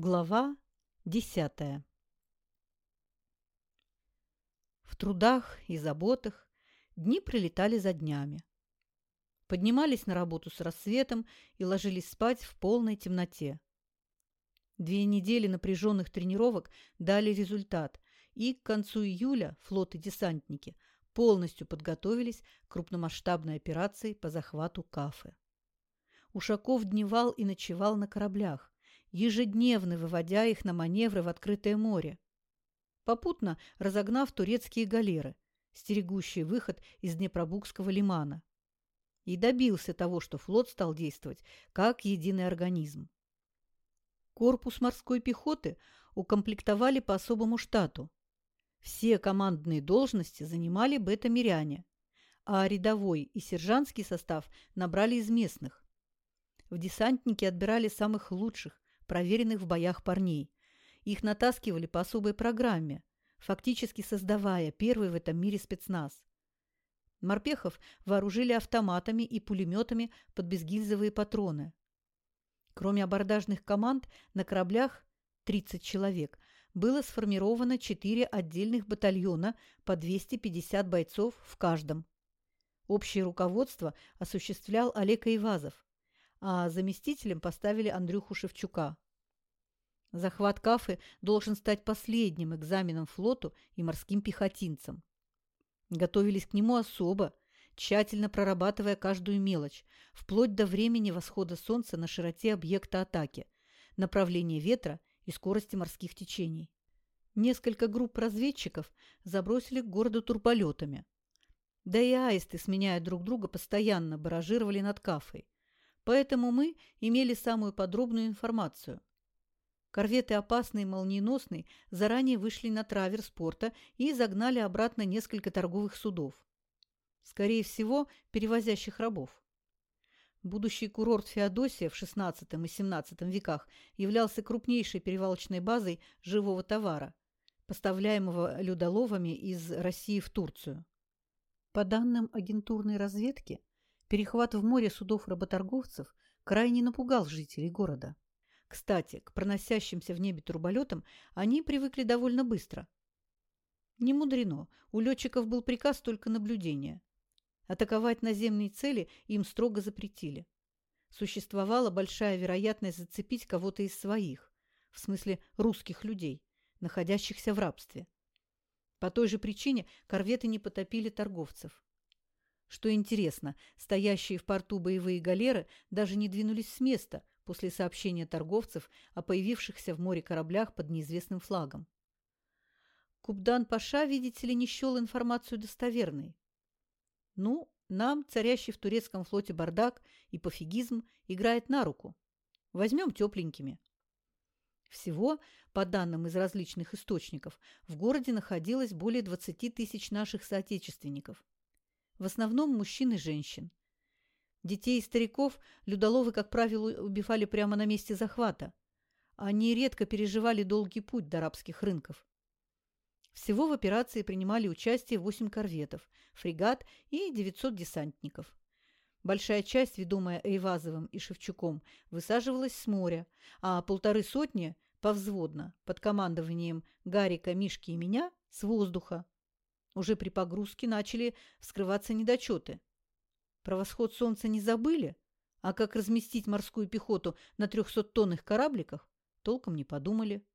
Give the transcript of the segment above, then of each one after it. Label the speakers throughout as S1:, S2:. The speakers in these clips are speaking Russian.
S1: Глава десятая В трудах и заботах дни прилетали за днями. Поднимались на работу с рассветом и ложились спать в полной темноте. Две недели напряженных тренировок дали результат, и к концу июля флот и десантники полностью подготовились к крупномасштабной операции по захвату Кафы. Ушаков дневал и ночевал на кораблях, ежедневно выводя их на маневры в открытое море, попутно разогнав турецкие галеры, стерегущие выход из Днепробукского лимана, и добился того, что флот стал действовать как единый организм. Корпус морской пехоты укомплектовали по особому штату. Все командные должности занимали бета-миряне, а рядовой и сержантский состав набрали из местных. В десантники отбирали самых лучших, проверенных в боях парней. Их натаскивали по особой программе, фактически создавая первый в этом мире спецназ. Морпехов вооружили автоматами и пулеметами под безгильзовые патроны. Кроме абордажных команд, на кораблях 30 человек было сформировано 4 отдельных батальона по 250 бойцов в каждом. Общее руководство осуществлял Олег Ивазов, а заместителем поставили Андрюху Шевчука. Захват Кафы должен стать последним экзаменом флоту и морским пехотинцам. Готовились к нему особо, тщательно прорабатывая каждую мелочь, вплоть до времени восхода солнца на широте объекта атаки, направления ветра и скорости морских течений. Несколько групп разведчиков забросили к городу турболетами. Да и аисты, сменяя друг друга, постоянно баражировали над Кафой. Поэтому мы имели самую подробную информацию. Корветы «Опасный» и «Молниеносный» заранее вышли на траверс порта и загнали обратно несколько торговых судов. Скорее всего, перевозящих рабов. Будущий курорт Феодосия в XVI и XVII веках являлся крупнейшей перевалочной базой живого товара, поставляемого людоловами из России в Турцию. По данным агентурной разведки, Перехват в море судов работорговцев крайне напугал жителей города. Кстати, к проносящимся в небе турболетам они привыкли довольно быстро. Не мудрено, у летчиков был приказ только наблюдения. Атаковать наземные цели им строго запретили. Существовала большая вероятность зацепить кого-то из своих, в смысле русских людей, находящихся в рабстве. По той же причине корветы не потопили торговцев. Что интересно, стоящие в порту боевые галеры даже не двинулись с места после сообщения торговцев о появившихся в море кораблях под неизвестным флагом. Кубдан-паша, видите ли, не счел информацию достоверной. Ну, нам, царящий в турецком флоте бардак и пофигизм, играет на руку. Возьмем тепленькими. Всего, по данным из различных источников, в городе находилось более 20 тысяч наших соотечественников – в основном мужчин и женщин. Детей и стариков людоловы, как правило, убивали прямо на месте захвата. Они редко переживали долгий путь до арабских рынков. Всего в операции принимали участие 8 корветов, фрегат и 900 десантников. Большая часть, ведомая Эйвазовым и Шевчуком, высаживалась с моря, а полторы сотни – повзводно, под командованием Гарика, Мишки и меня – с воздуха. Уже при погрузке начали вскрываться недочеты. Про восход солнца не забыли, а как разместить морскую пехоту на трехсоттонных корабликах, толком не подумали.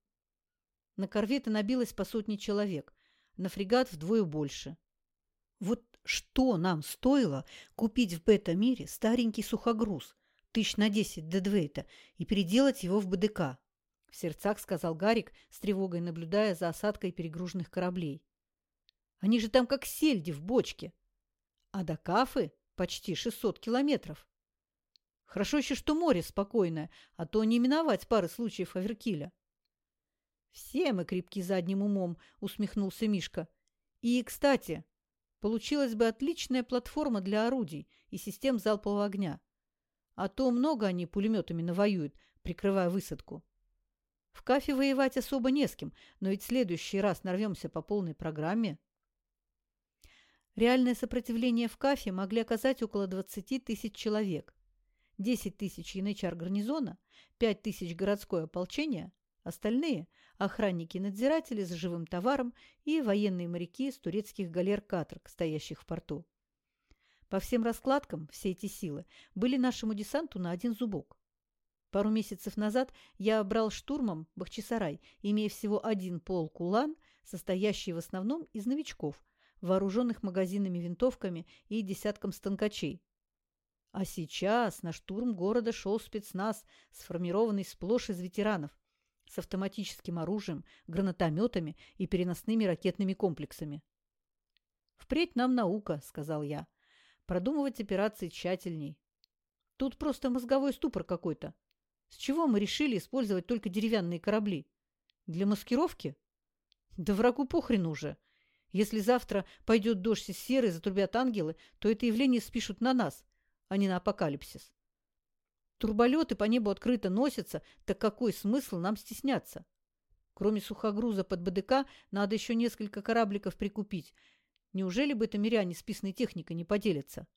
S1: На корветы набилось по сотне человек, на фрегат вдвое больше. Вот что нам стоило купить в бета-мире старенький сухогруз, тысяч на десять дедвейта, и переделать его в БДК? В сердцах сказал Гарик, с тревогой наблюдая за осадкой перегруженных кораблей. Они же там как сельди в бочке. А до Кафы почти 600 километров. Хорошо еще, что море спокойное, а то не миновать пары случаев оверкиля. «Все мы крепки задним умом», — усмехнулся Мишка. «И, кстати, получилась бы отличная платформа для орудий и систем залпового огня. А то много они пулеметами навоюют, прикрывая высадку. В Кафе воевать особо не с кем, но ведь в следующий раз нарвемся по полной программе». Реальное сопротивление в Кафе могли оказать около 20 тысяч человек. 10 тысяч янычар гарнизона, 5 тысяч городское ополчение, Остальные – охранники-надзиратели с живым товаром и военные моряки с турецких галер-каторг, стоящих в порту. По всем раскладкам все эти силы были нашему десанту на один зубок. Пару месяцев назад я брал штурмом Бахчисарай, имея всего один полк улан, состоящий в основном из новичков, вооруженных магазинами винтовками и десятком станкачей. А сейчас на штурм города шел спецназ, сформированный сплошь из ветеранов, с автоматическим оружием, гранатометами и переносными ракетными комплексами. «Впредь нам наука», — сказал я. «Продумывать операции тщательней. Тут просто мозговой ступор какой-то. С чего мы решили использовать только деревянные корабли? Для маскировки? Да врагу похрен уже. Если завтра пойдет дождь из серы, затрубят ангелы, то это явление спишут на нас, а не на апокалипсис. Турболеты по небу открыто носятся, так какой смысл нам стесняться? Кроме сухогруза под БДК, надо еще несколько корабликов прикупить. Неужели бы это миряне списной техникой не поделятся?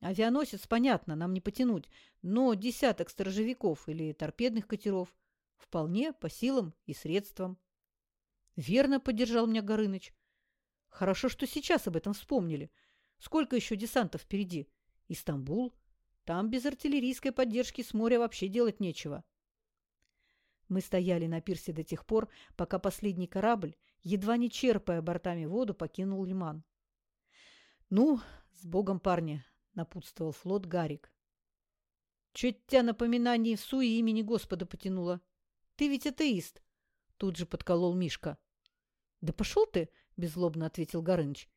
S1: Авианосец, понятно, нам не потянуть, но десяток сторожевиков или торпедных катеров вполне по силам и средствам. Верно поддержал меня Горыныч. Хорошо, что сейчас об этом вспомнили. Сколько еще десантов впереди? Истамбул, там без артиллерийской поддержки с моря вообще делать нечего. Мы стояли на пирсе до тех пор, пока последний корабль, едва не черпая бортами воду, покинул лиман. «Ну, с Богом, парни!» — напутствовал флот Гарик. «Чё тебя напоминание в суе имени Господа потянуло? Ты ведь атеист!» — тут же подколол Мишка. «Да пошел ты!» — беззлобно ответил Горыныч.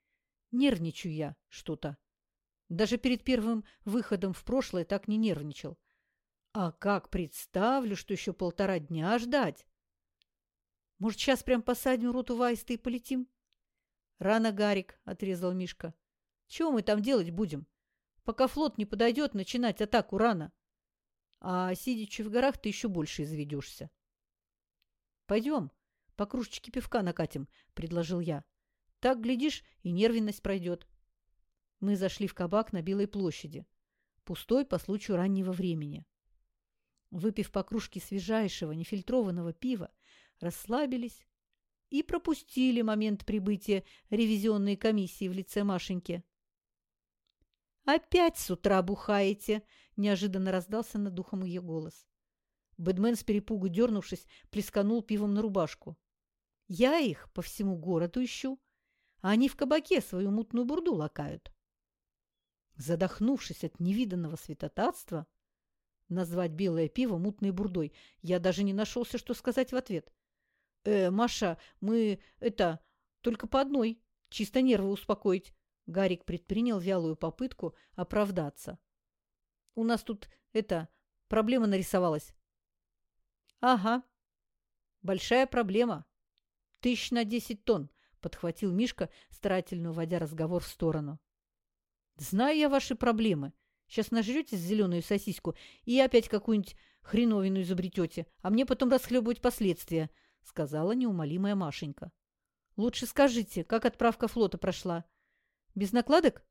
S1: «Нервничаю я что-то. Даже перед первым выходом в прошлое так не нервничал. А как представлю, что еще полтора дня ждать? Может, сейчас прям посадим роту Вайста и полетим? Рано, Гарик, — отрезал Мишка. Чего мы там делать будем? Пока флот не подойдет, начинать атаку рано. А сидячи в горах, ты еще больше изведешься. Пойдем, по кружечке пивка накатим, — предложил я. Так, глядишь, и нервенность пройдет. Мы зашли в кабак на Белой площади, пустой по случаю раннего времени. Выпив по кружке свежайшего, нефильтрованного пива, расслабились и пропустили момент прибытия ревизионной комиссии в лице Машеньки. «Опять с утра бухаете!» – неожиданно раздался над духом ее голос. Бэдмен с перепугу дернувшись, плесканул пивом на рубашку. «Я их по всему городу ищу, а они в кабаке свою мутную бурду лакают». Задохнувшись от невиданного святотатства, назвать белое пиво мутной бурдой, я даже не нашелся, что сказать в ответ. «Э, Маша, мы, это, только по одной, чисто нервы успокоить». Гарик предпринял вялую попытку оправдаться. «У нас тут, это, проблема нарисовалась». «Ага, большая проблема. Тысяч на десять тонн», — подхватил Мишка, старательно уводя разговор в сторону. Знаю я ваши проблемы. Сейчас нажретесь зеленую сосиску и опять какую-нибудь хреновину изобретете, а мне потом расхлебывать последствия, — сказала неумолимая Машенька. Лучше скажите, как отправка флота прошла? Без накладок?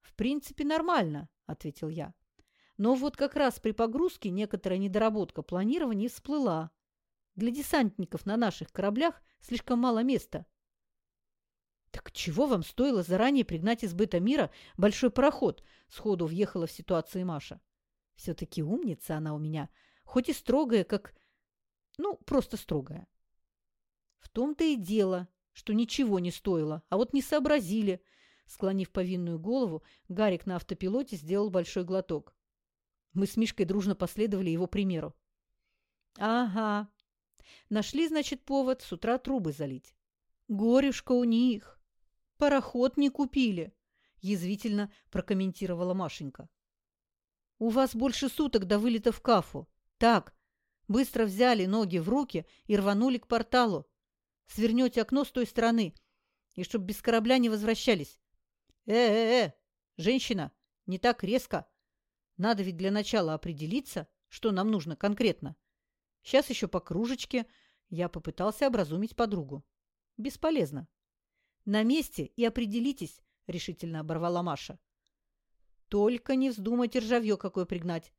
S1: В принципе, нормально, — ответил я. Но вот как раз при погрузке некоторая недоработка планирования всплыла. Для десантников на наших кораблях слишком мало места. «Так чего вам стоило заранее пригнать из быта мира большой пароход?» Сходу въехала в ситуацию Маша. «Все-таки умница она у меня, хоть и строгая, как... Ну, просто строгая». «В том-то и дело, что ничего не стоило, а вот не сообразили». Склонив повинную голову, Гарик на автопилоте сделал большой глоток. Мы с Мишкой дружно последовали его примеру. «Ага. Нашли, значит, повод с утра трубы залить. Горюшка у них. Пароход не купили, язвительно прокомментировала Машенька. У вас больше суток до вылета в Кафу. Так, быстро взяли ноги в руки и рванули к порталу. Свернете окно с той стороны, и чтоб без корабля не возвращались. Э-э-э, женщина, не так резко. Надо ведь для начала определиться, что нам нужно конкретно. Сейчас еще по кружечке я попытался образумить подругу. Бесполезно. На месте и определитесь, решительно оборвала Маша. Только не вздумайте ржавье какое пригнать.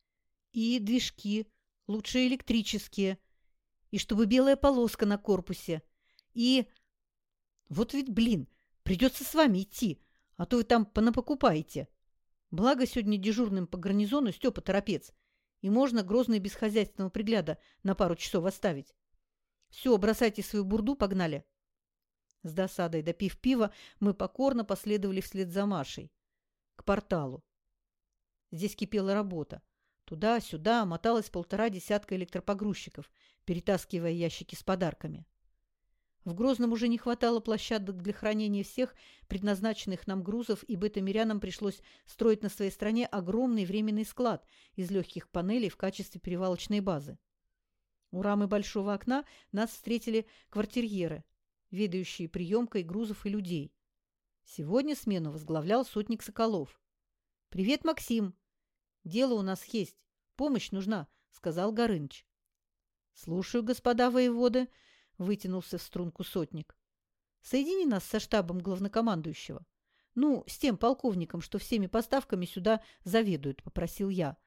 S1: И движки, лучше электрические. И чтобы белая полоска на корпусе. И... Вот ведь, блин, придется с вами идти, а то вы там понапокупаете. Благо сегодня дежурным по гарнизону Степа Торопец, и можно грозный без хозяйственного пригляда на пару часов оставить. Все, бросайте свою бурду, погнали. С досадой допив пива, мы покорно последовали вслед за Машей. К порталу. Здесь кипела работа. Туда-сюда моталось полтора десятка электропогрузчиков, перетаскивая ящики с подарками. В Грозном уже не хватало площадок для хранения всех предназначенных нам грузов, и бытомирянам пришлось строить на своей стране огромный временный склад из легких панелей в качестве перевалочной базы. У рамы большого окна нас встретили квартирьеры, ведающие приемкой грузов и людей. Сегодня смену возглавлял сотник Соколов. «Привет, Максим! Дело у нас есть. Помощь нужна», — сказал Горыныч. «Слушаю, господа воеводы», вытянулся в струнку сотник. Соедини нас со штабом главнокомандующего. Ну, с тем полковником, что всеми поставками сюда заведует, попросил я.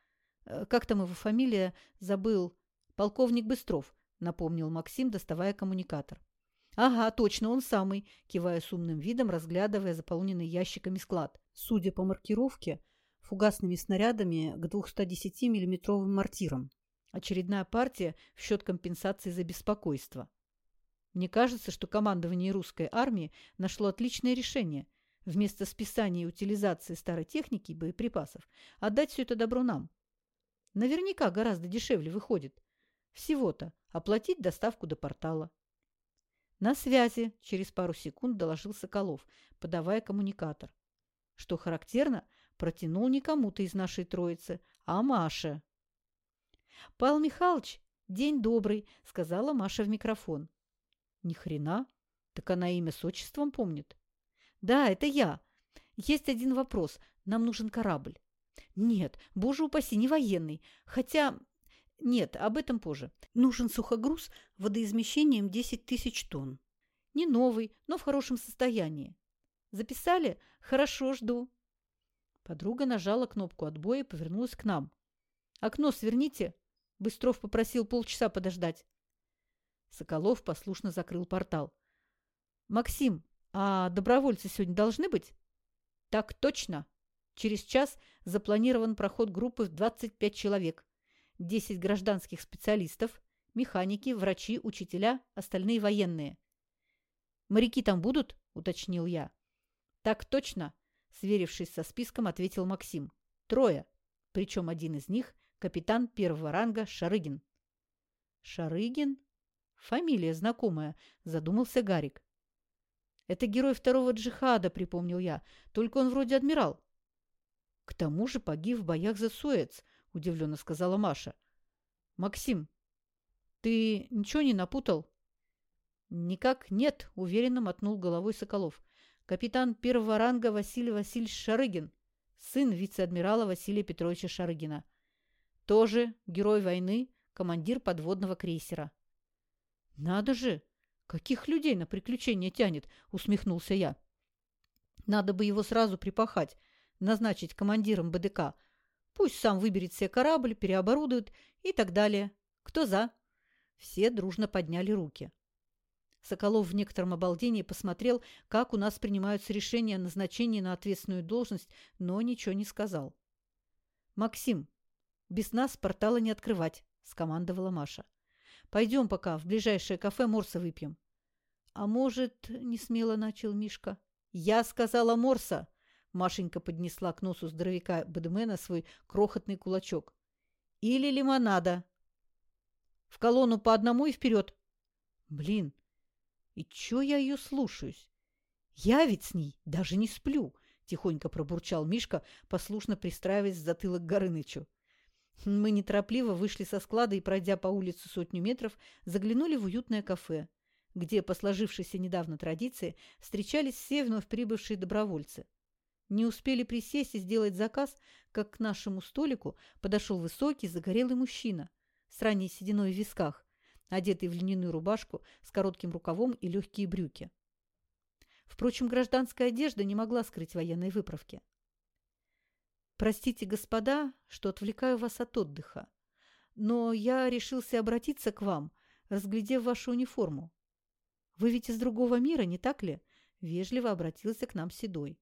S1: Э, как там его фамилия? Забыл. Полковник Быстров, напомнил Максим, доставая коммуникатор. «Ага, точно, он самый», – кивая с умным видом, разглядывая заполненный ящиками склад. Судя по маркировке, фугасными снарядами к 210 миллиметровым мортирам. Очередная партия в счет компенсации за беспокойство. Мне кажется, что командование русской армии нашло отличное решение – вместо списания и утилизации старой техники и боеприпасов отдать все это добро нам. Наверняка гораздо дешевле выходит. Всего-то оплатить доставку до портала. На связи через пару секунд доложил Соколов, подавая коммуникатор. Что характерно, протянул не кому-то из нашей троицы, а Маше. «Павел Михайлович, день добрый», — сказала Маша в микрофон. Ни хрена. Так она имя с отчеством помнит. Да, это я. Есть один вопрос. Нам нужен корабль. Нет, боже упаси, не военный. Хотя... Нет, об этом позже. Нужен сухогруз водоизмещением 10 тысяч тонн. Не новый, но в хорошем состоянии. Записали? Хорошо, жду. Подруга нажала кнопку отбоя и повернулась к нам. «Окно сверните!» Быстров попросил полчаса подождать. Соколов послушно закрыл портал. «Максим, а добровольцы сегодня должны быть?» «Так точно. Через час запланирован проход группы в 25 человек. 10 гражданских специалистов, механики, врачи, учителя, остальные военные». «Моряки там будут?» – уточнил я. «Так точно», – сверившись со списком, ответил Максим. «Трое. Причем один из них – капитан первого ранга Шарыгин». «Шарыгин?» Фамилия знакомая, задумался Гарик. Это герой второго джихада, припомнил я, только он вроде адмирал. К тому же погиб в боях за Суэц, удивленно сказала Маша. Максим, ты ничего не напутал? Никак нет, уверенно мотнул головой Соколов. Капитан первого ранга Василий Васильевич Шарыгин, сын вице-адмирала Василия Петровича Шарыгина. Тоже герой войны, командир подводного крейсера. «Надо же! Каких людей на приключения тянет!» – усмехнулся я. «Надо бы его сразу припахать, назначить командиром БДК. Пусть сам выберет себе корабль, переоборудует и так далее. Кто за?» Все дружно подняли руки. Соколов в некотором обалдении посмотрел, как у нас принимаются решения о назначении на ответственную должность, но ничего не сказал. «Максим, без нас портала не открывать», – скомандовала Маша. Пойдем пока в ближайшее кафе морса выпьем. — А может, — несмело начал Мишка. — Я сказала морса! — Машенька поднесла к носу здоровяка Бэдмена свой крохотный кулачок. — Или лимонада. — В колонну по одному и вперед. — Блин, и чё я ее слушаюсь? Я ведь с ней даже не сплю, — тихонько пробурчал Мишка, послушно пристраиваясь в затылок Горынычу. Мы неторопливо вышли со склада и, пройдя по улице сотню метров, заглянули в уютное кафе, где, по сложившейся недавно традиции, встречались все вновь прибывшие добровольцы. Не успели присесть и сделать заказ, как к нашему столику подошел высокий загорелый мужчина с ранней сединой в висках, одетый в льняную рубашку с коротким рукавом и легкие брюки. Впрочем, гражданская одежда не могла скрыть военной выправки. Простите, господа, что отвлекаю вас от отдыха, но я решился обратиться к вам разглядев вашу униформу. Вы ведь из другого мира, не так ли? Вежливо обратился к нам Седой.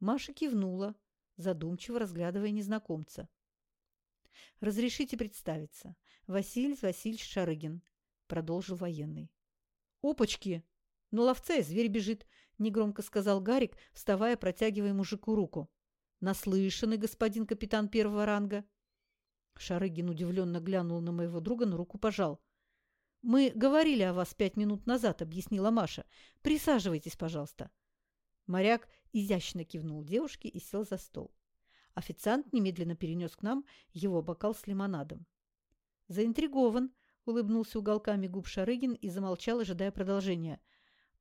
S1: Маша кивнула, задумчиво разглядывая незнакомца. «Разрешите представиться. Василий Васильевич Шарыгин», — продолжил военный. «Опачки! Ну, ловца и зверь бежит», — негромко сказал Гарик, вставая, протягивая мужику руку. «Наслышанный господин капитан первого ранга». Шарыгин удивленно глянул на моего друга, но руку пожал. «Мы говорили о вас пять минут назад», — объяснила Маша. «Присаживайтесь, пожалуйста». Моряк изящно кивнул девушке и сел за стол. Официант немедленно перенес к нам его бокал с лимонадом. «Заинтригован», — улыбнулся уголками губ Шарыгин и замолчал, ожидая продолжения.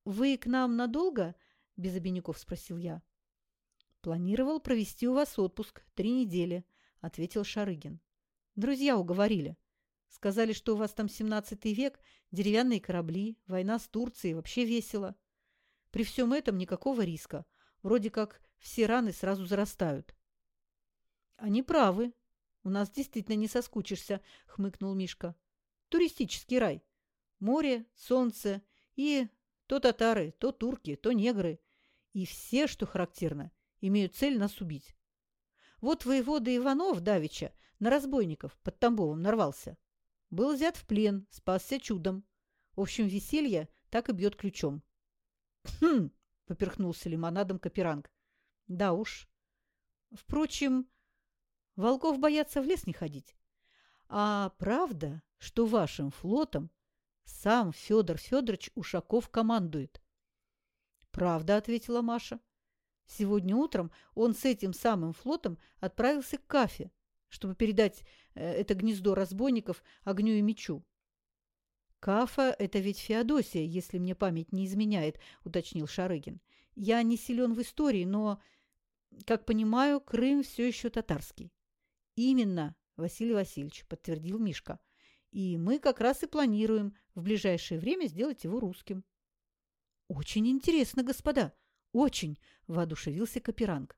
S1: «Вы к нам надолго?» — без обиняков спросил я. «Планировал провести у вас отпуск три недели», — ответил Шарыгин. «Друзья уговорили. Сказали, что у вас там семнадцатый век, деревянные корабли, война с Турцией, вообще весело. При всем этом никакого риска. Вроде как все раны сразу зарастают». «Они правы. У нас действительно не соскучишься», — хмыкнул Мишка. «Туристический рай. Море, солнце и то татары, то турки, то негры. И все, что характерно, имеют цель нас убить. Вот воевода Иванов Давича на разбойников под Тамбовом нарвался. Был взят в плен, спасся чудом. В общем, веселье так и бьет ключом. «Хм!» — поперхнулся лимонадом Каперанг. «Да уж. Впрочем, волков боятся в лес не ходить. А правда, что вашим флотом сам Федор Федорович Ушаков командует. «Правда», — ответила Маша. «Сегодня утром он с этим самым флотом отправился к Кафе, чтобы передать э, это гнездо разбойников огню и мечу». «Кафа — это ведь Феодосия, если мне память не изменяет», — уточнил Шарыгин. «Я не силен в истории, но, как понимаю, Крым все еще татарский». «Именно, Василий Васильевич», — подтвердил Мишка. И мы как раз и планируем в ближайшее время сделать его русским. Очень интересно, господа, очень, воодушевился Каперанг.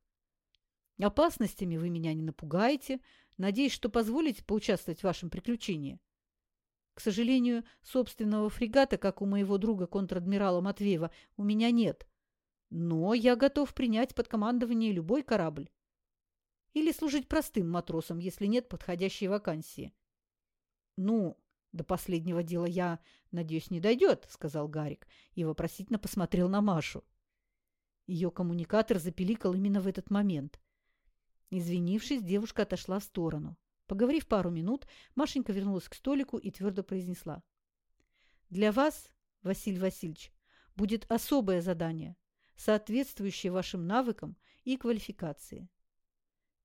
S1: Опасностями вы меня не напугаете. Надеюсь, что позволите поучаствовать в вашем приключении. К сожалению, собственного фрегата, как у моего друга контр-адмирала Матвеева, у меня нет. Но я готов принять под командование любой корабль. Или служить простым матросом, если нет подходящей вакансии. «Ну, до последнего дела я, надеюсь, не дойдет», — сказал Гарик и вопросительно посмотрел на Машу. Ее коммуникатор запеликал именно в этот момент. Извинившись, девушка отошла в сторону. Поговорив пару минут, Машенька вернулась к столику и твердо произнесла. «Для вас, Василий Васильевич, будет особое задание, соответствующее вашим навыкам и квалификации.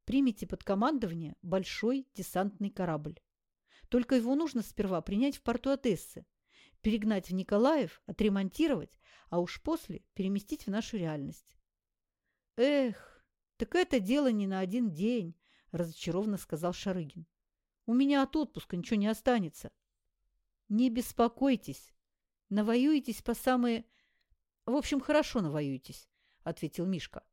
S1: Примите под командование большой десантный корабль. Только его нужно сперва принять в порту Одессы, перегнать в Николаев, отремонтировать, а уж после переместить в нашу реальность. «Эх, так это дело не на один день», – разочарованно сказал Шарыгин. «У меня от отпуска ничего не останется». «Не беспокойтесь. Навоюетесь по самые...» «В общем, хорошо навоюетесь», – ответил Мишка.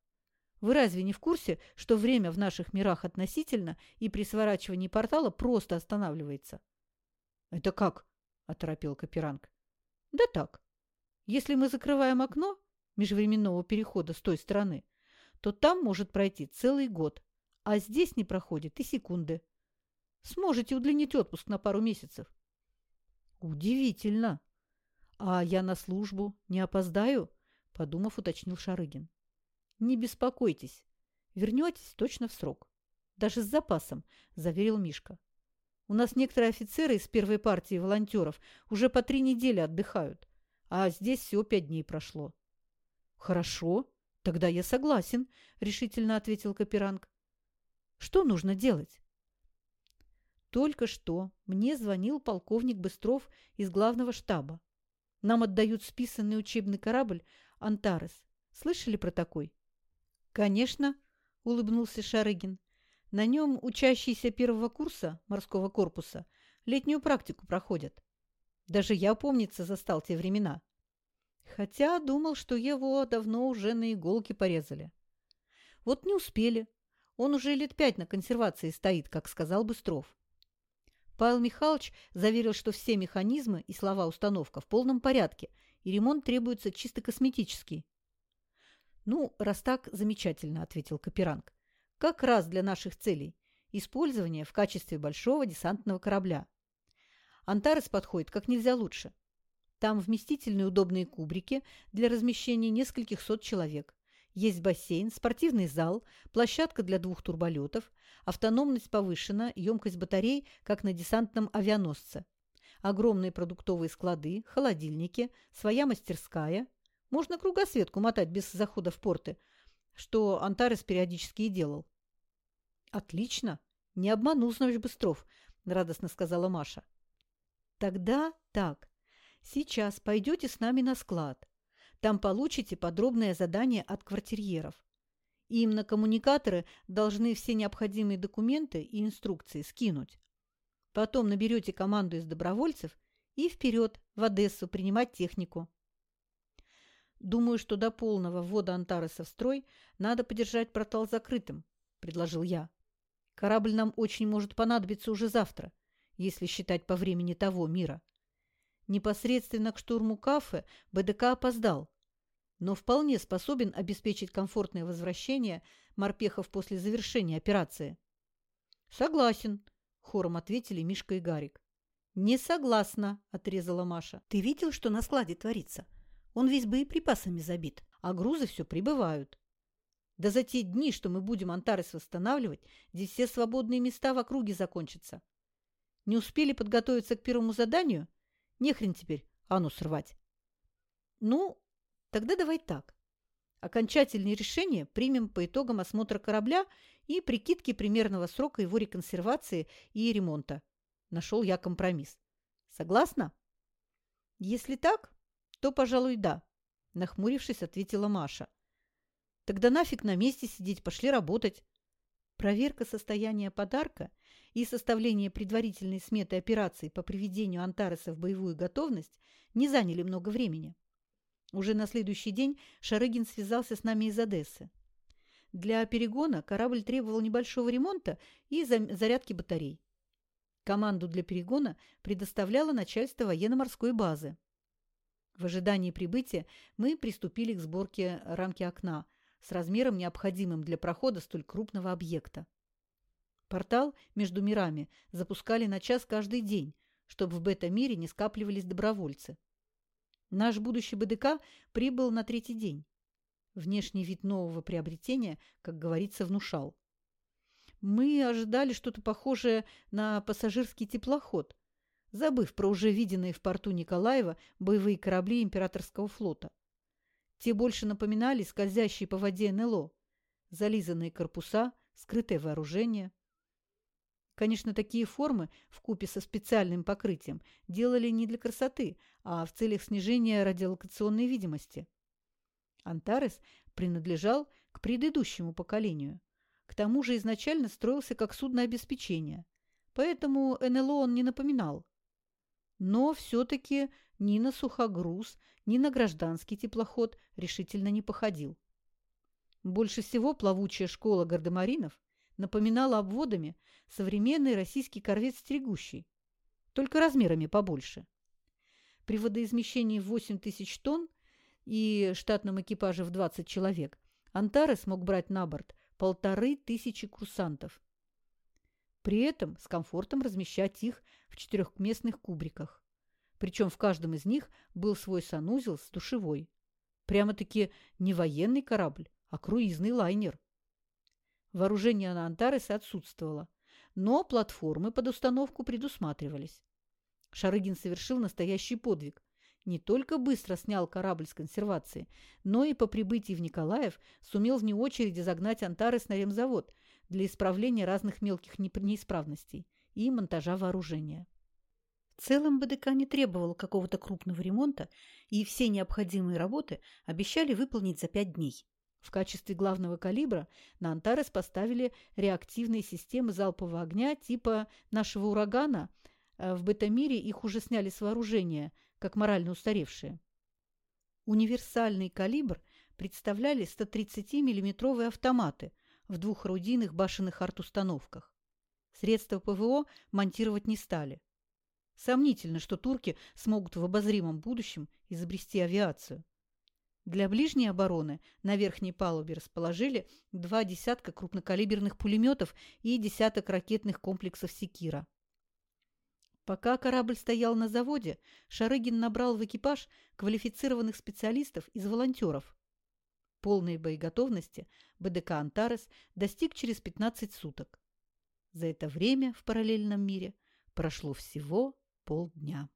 S1: Вы разве не в курсе, что время в наших мирах относительно и при сворачивании портала просто останавливается? — Это как? — оторопел Каперанг. — Да так. Если мы закрываем окно межвременного перехода с той стороны, то там может пройти целый год, а здесь не проходит и секунды. Сможете удлинить отпуск на пару месяцев. — Удивительно. — А я на службу не опоздаю? — подумав, уточнил Шарыгин. «Не беспокойтесь. Вернетесь точно в срок. Даже с запасом», – заверил Мишка. «У нас некоторые офицеры из первой партии волонтеров уже по три недели отдыхают, а здесь всего пять дней прошло». «Хорошо, тогда я согласен», – решительно ответил Каперанг. «Что нужно делать?» Только что мне звонил полковник Быстров из главного штаба. Нам отдают списанный учебный корабль «Антарес». Слышали про такой? «Конечно», – улыбнулся Шарыгин. «На нем учащиеся первого курса морского корпуса летнюю практику проходят. Даже я, помнится, застал те времена. Хотя думал, что его давно уже на иголки порезали. Вот не успели. Он уже лет пять на консервации стоит, как сказал Быстров. Павел Михайлович заверил, что все механизмы и слова установка в полном порядке, и ремонт требуется чисто косметический. «Ну, раз так, замечательно», – ответил Каперанг. «Как раз для наших целей. Использование в качестве большого десантного корабля. Антарес подходит как нельзя лучше. Там вместительные удобные кубрики для размещения нескольких сот человек. Есть бассейн, спортивный зал, площадка для двух турболетов, автономность повышена, емкость батарей, как на десантном авианосце. Огромные продуктовые склады, холодильники, своя мастерская. Можно кругосветку мотать без захода в порты, что Антарес периодически и делал. «Отлично! Не обманул, значит, Быстров», – радостно сказала Маша. «Тогда так. Сейчас пойдете с нами на склад. Там получите подробное задание от квартирьеров. Им на коммуникаторы должны все необходимые документы и инструкции скинуть. Потом наберете команду из добровольцев и вперед в Одессу принимать технику. Думаю, что до полного ввода Антареса в строй надо подержать портал закрытым, предложил я. Корабль нам очень может понадобиться уже завтра, если считать по времени того мира. Непосредственно к штурму кафе БДК опоздал, но вполне способен обеспечить комфортное возвращение морпехов после завершения операции. «Согласен», – хором ответили Мишка и Гарик. «Не согласна», – отрезала Маша. «Ты видел, что на складе творится? Он весь боеприпасами забит, а грузы все прибывают. Да за те дни, что мы будем Антарес восстанавливать, здесь все свободные места в округе закончатся. Не успели подготовиться к первому заданию – не хрен теперь Анну срывать. Ну, тогда давай так. Окончательные решения примем по итогам осмотра корабля и прикидки примерного срока его реконсервации и ремонта. Нашел я компромисс. Согласна? Если так, то, пожалуй, да. Нахмурившись, ответила Маша. Тогда нафиг на месте сидеть, пошли работать. Проверка состояния подарка и составление предварительной сметы операций по приведению Антареса в боевую готовность не заняли много времени. Уже на следующий день Шарыгин связался с нами из Одессы. Для перегона корабль требовал небольшого ремонта и зарядки батарей. Команду для перегона предоставляло начальство военно-морской базы. В ожидании прибытия мы приступили к сборке рамки окна – с размером, необходимым для прохода столь крупного объекта. Портал между мирами запускали на час каждый день, чтобы в бета-мире не скапливались добровольцы. Наш будущий БДК прибыл на третий день. Внешний вид нового приобретения, как говорится, внушал. Мы ожидали что-то похожее на пассажирский теплоход, забыв про уже виденные в порту Николаева боевые корабли императорского флота. Те больше напоминали скользящие по воде НЛО. Зализанные корпуса, скрытое вооружение. Конечно, такие формы в купе со специальным покрытием делали не для красоты, а в целях снижения радиолокационной видимости. Антарес принадлежал к предыдущему поколению. К тому же изначально строился как судно обеспечения, поэтому НЛО он не напоминал. Но все-таки ни на сухогруз, ни на гражданский теплоход решительно не походил. Больше всего плавучая школа гардемаринов напоминала обводами современный российский корвет «Стригущий», только размерами побольше. При водоизмещении в 8 тысяч тонн и штатном экипаже в 20 человек Антарес мог брать на борт полторы тысячи курсантов. При этом с комфортом размещать их в четырехместных кубриках. Причем в каждом из них был свой санузел с душевой. Прямо-таки не военный корабль, а круизный лайнер. Вооружение на Антареса отсутствовало, но платформы под установку предусматривались. Шарыгин совершил настоящий подвиг. Не только быстро снял корабль с консервации, но и по прибытии в Николаев сумел вне очереди загнать Антарес на ремзавод для исправления разных мелких неисправностей и монтажа вооружения. В целом БДК не требовал какого-то крупного ремонта, и все необходимые работы обещали выполнить за пять дней. В качестве главного калибра на Антарес поставили реактивные системы залпового огня типа нашего «Урагана». Э, в Бетамире их уже сняли с вооружения, как морально устаревшие. Универсальный калибр представляли 130 миллиметровые автоматы в двух орудийных башенных арт-установках. Средства ПВО монтировать не стали. Сомнительно, что турки смогут в обозримом будущем изобрести авиацию. Для ближней обороны на верхней палубе расположили два десятка крупнокалиберных пулеметов и десяток ракетных комплексов «Секира». Пока корабль стоял на заводе, Шарыгин набрал в экипаж квалифицированных специалистов из волонтеров. Полной боеготовности БДК «Антарес» достиг через 15 суток. За это время в параллельном мире прошло всего полдня.